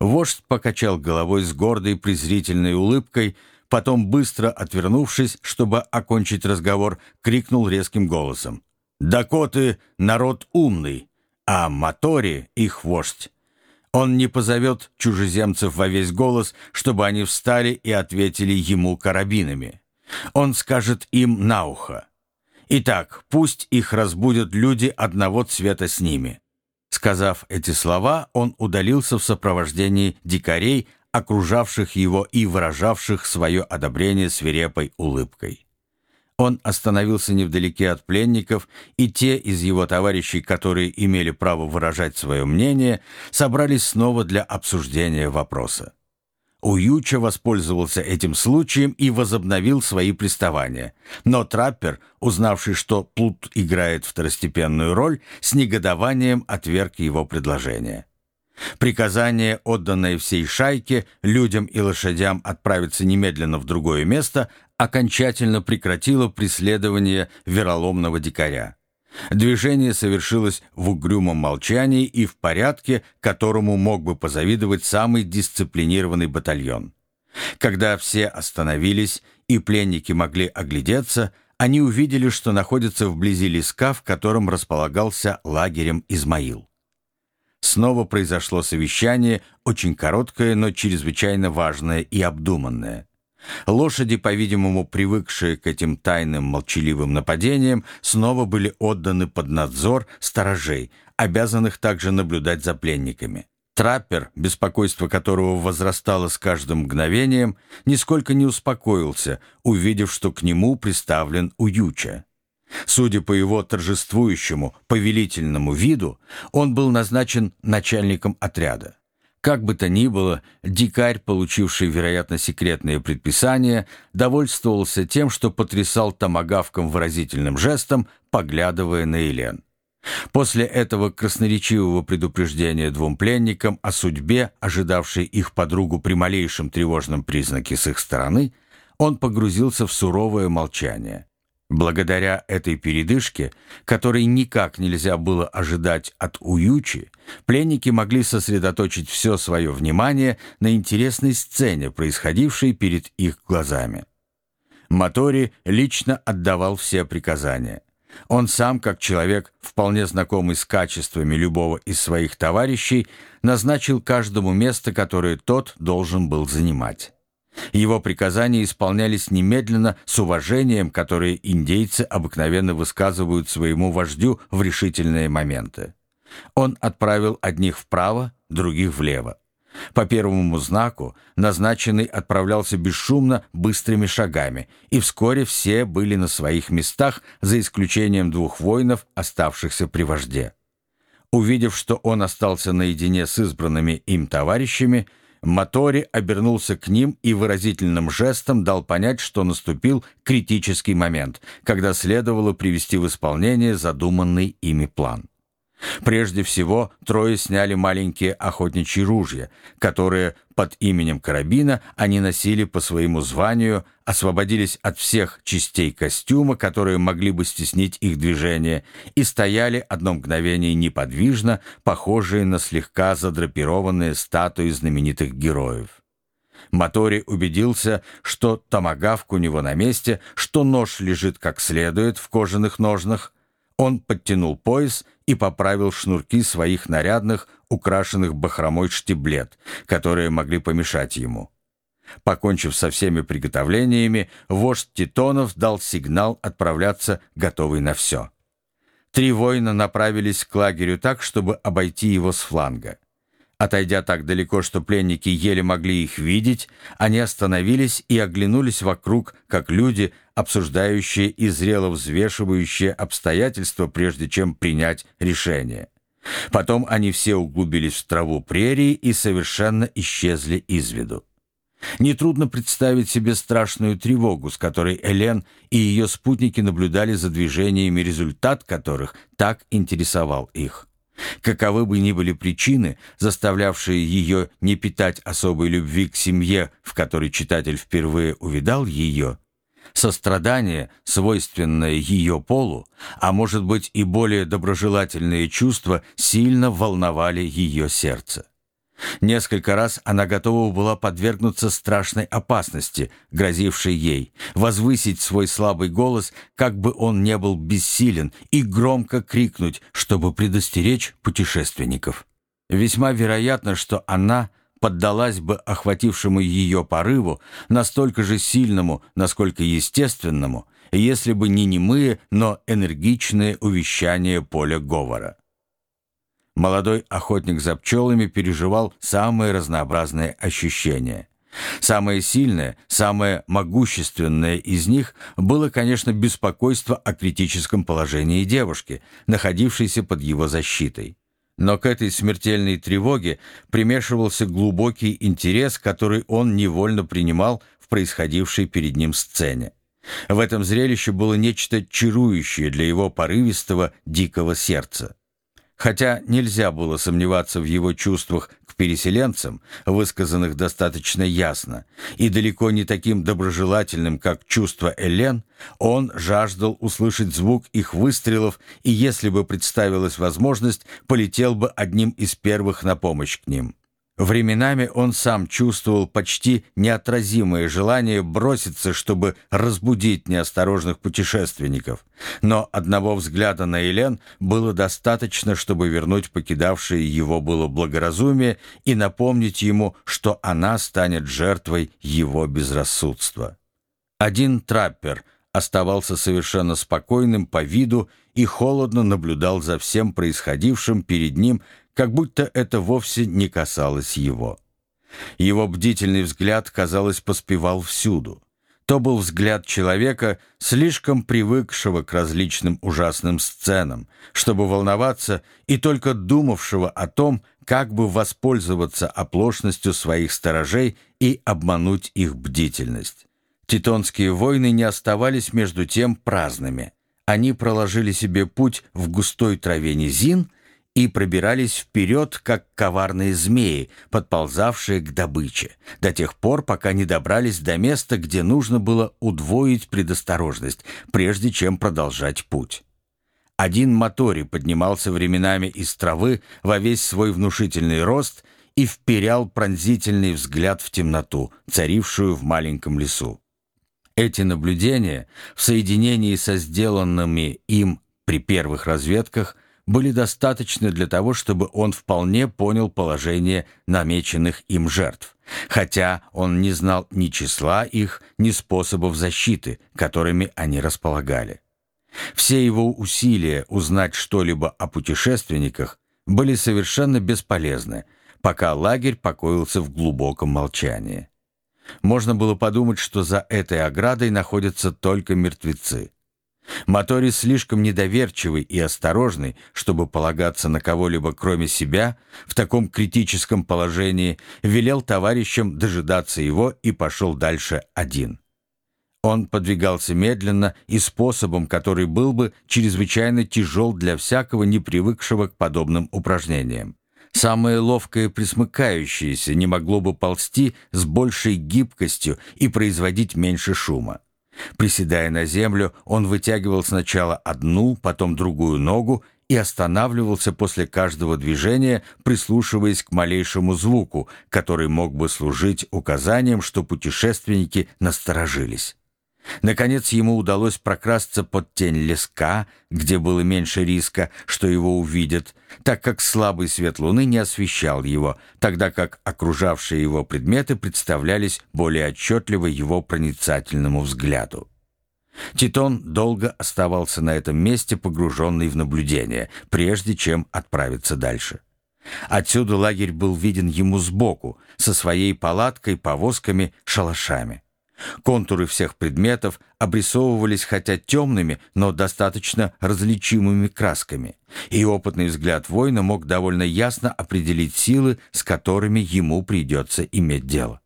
Вождь покачал головой с гордой презрительной улыбкой, потом, быстро отвернувшись, чтобы окончить разговор, крикнул резким голосом. «Дакоты — народ умный, а Матори — их вождь. Он не позовет чужеземцев во весь голос, чтобы они встали и ответили ему карабинами. Он скажет им на ухо. Итак, пусть их разбудят люди одного цвета с ними. Сказав эти слова, он удалился в сопровождении дикарей, окружавших его и выражавших свое одобрение свирепой улыбкой. Он остановился невдалеке от пленников, и те из его товарищей, которые имели право выражать свое мнение, собрались снова для обсуждения вопроса. Уюча воспользовался этим случаем и возобновил свои приставания. Но траппер, узнавший, что Плут играет второстепенную роль, с негодованием отверг его предложение. Приказание, отданное всей шайке, людям и лошадям отправиться немедленно в другое место, окончательно прекратило преследование вероломного дикаря. Движение совершилось в угрюмом молчании и в порядке, которому мог бы позавидовать самый дисциплинированный батальон. Когда все остановились и пленники могли оглядеться, они увидели, что находятся вблизи леска, в котором располагался лагерем Измаил. Снова произошло совещание, очень короткое, но чрезвычайно важное и обдуманное. Лошади, по-видимому, привыкшие к этим тайным молчаливым нападениям, снова были отданы под надзор сторожей, обязанных также наблюдать за пленниками. Траппер, беспокойство которого возрастало с каждым мгновением, нисколько не успокоился, увидев, что к нему приставлен Уюча. Судя по его торжествующему, повелительному виду, он был назначен начальником отряда. Как бы то ни было, дикарь, получивший, вероятно, секретные предписания, довольствовался тем, что потрясал томагавком выразительным жестом, поглядывая на Елен. После этого красноречивого предупреждения двум пленникам о судьбе, ожидавшей их подругу при малейшем тревожном признаке с их стороны, он погрузился в суровое молчание. Благодаря этой передышке, которой никак нельзя было ожидать от Уючи, пленники могли сосредоточить все свое внимание на интересной сцене, происходившей перед их глазами. Мотори лично отдавал все приказания. Он сам, как человек, вполне знакомый с качествами любого из своих товарищей, назначил каждому место, которое тот должен был занимать. Его приказания исполнялись немедленно с уважением, которое индейцы обыкновенно высказывают своему вождю в решительные моменты. Он отправил одних вправо, других влево. По первому знаку назначенный отправлялся бесшумно, быстрыми шагами, и вскоре все были на своих местах, за исключением двух воинов, оставшихся при вожде. Увидев, что он остался наедине с избранными им товарищами, Мотори обернулся к ним и выразительным жестом дал понять, что наступил критический момент, когда следовало привести в исполнение задуманный ими план. Прежде всего, трое сняли маленькие охотничьи ружья, которые под именем карабина они носили по своему званию, освободились от всех частей костюма, которые могли бы стеснить их движение, и стояли одно мгновение неподвижно, похожие на слегка задрапированные статуи знаменитых героев. Мотори убедился, что томагавк у него на месте, что нож лежит как следует в кожаных ножнах. Он подтянул пояс и поправил шнурки своих нарядных, украшенных бахромой штиблет, которые могли помешать ему. Покончив со всеми приготовлениями, вождь Титонов дал сигнал отправляться, готовый на все. Три воина направились к лагерю так, чтобы обойти его с фланга. Отойдя так далеко, что пленники еле могли их видеть, они остановились и оглянулись вокруг, как люди, обсуждающие и зрело взвешивающие обстоятельства, прежде чем принять решение. Потом они все углубились в траву прерии и совершенно исчезли из виду. Нетрудно представить себе страшную тревогу, с которой Элен и ее спутники наблюдали за движениями, результат которых так интересовал их. Каковы бы ни были причины, заставлявшие ее не питать особой любви к семье, в которой читатель впервые увидал ее, сострадание, свойственное ее полу, а может быть и более доброжелательные чувства, сильно волновали ее сердце. Несколько раз она готова была подвергнуться страшной опасности, грозившей ей, возвысить свой слабый голос, как бы он не был бессилен, и громко крикнуть, чтобы предостеречь путешественников. Весьма вероятно, что она поддалась бы охватившему ее порыву, настолько же сильному, насколько естественному, если бы не немые, но энергичные увещания поля говора. Молодой охотник за пчелами переживал самые разнообразные ощущения. Самое сильное, самое могущественное из них было, конечно, беспокойство о критическом положении девушки, находившейся под его защитой. Но к этой смертельной тревоге примешивался глубокий интерес, который он невольно принимал в происходившей перед ним сцене. В этом зрелище было нечто чарующее для его порывистого, дикого сердца. Хотя нельзя было сомневаться в его чувствах к переселенцам, высказанных достаточно ясно, и далеко не таким доброжелательным, как чувство Элен, он жаждал услышать звук их выстрелов и, если бы представилась возможность, полетел бы одним из первых на помощь к ним. Временами он сам чувствовал почти неотразимое желание броситься, чтобы разбудить неосторожных путешественников. Но одного взгляда на Елен было достаточно, чтобы вернуть покидавшее его было благоразумие и напомнить ему, что она станет жертвой его безрассудства. Один траппер оставался совершенно спокойным по виду и холодно наблюдал за всем происходившим перед ним как будто это вовсе не касалось его. Его бдительный взгляд, казалось, поспевал всюду. То был взгляд человека, слишком привыкшего к различным ужасным сценам, чтобы волноваться и только думавшего о том, как бы воспользоваться оплошностью своих сторожей и обмануть их бдительность. Титонские войны не оставались между тем праздными. Они проложили себе путь в густой траве низин и пробирались вперед, как коварные змеи, подползавшие к добыче, до тех пор, пока не добрались до места, где нужно было удвоить предосторожность, прежде чем продолжать путь. Один мотори поднимался временами из травы во весь свой внушительный рост и вперял пронзительный взгляд в темноту, царившую в маленьком лесу. Эти наблюдения, в соединении со сделанными им при первых разведках, были достаточны для того, чтобы он вполне понял положение намеченных им жертв, хотя он не знал ни числа их, ни способов защиты, которыми они располагали. Все его усилия узнать что-либо о путешественниках были совершенно бесполезны, пока лагерь покоился в глубоком молчании. Можно было подумать, что за этой оградой находятся только мертвецы. Мотори слишком недоверчивый и осторожный, чтобы полагаться на кого-либо кроме себя, в таком критическом положении велел товарищам дожидаться его и пошел дальше один. Он подвигался медленно и способом, который был бы чрезвычайно тяжел для всякого не привыкшего к подобным упражнениям. Самое ловкое присмыкающееся не могло бы ползти с большей гибкостью и производить меньше шума. Приседая на землю, он вытягивал сначала одну, потом другую ногу и останавливался после каждого движения, прислушиваясь к малейшему звуку, который мог бы служить указанием, что путешественники насторожились. Наконец ему удалось прокрасться под тень леска, где было меньше риска, что его увидят, так как слабый свет луны не освещал его, тогда как окружавшие его предметы представлялись более отчетливо его проницательному взгляду. Титон долго оставался на этом месте, погруженный в наблюдение, прежде чем отправиться дальше. Отсюда лагерь был виден ему сбоку, со своей палаткой, повозками, шалашами. Контуры всех предметов обрисовывались хотя темными, но достаточно различимыми красками, и опытный взгляд воина мог довольно ясно определить силы, с которыми ему придется иметь дело.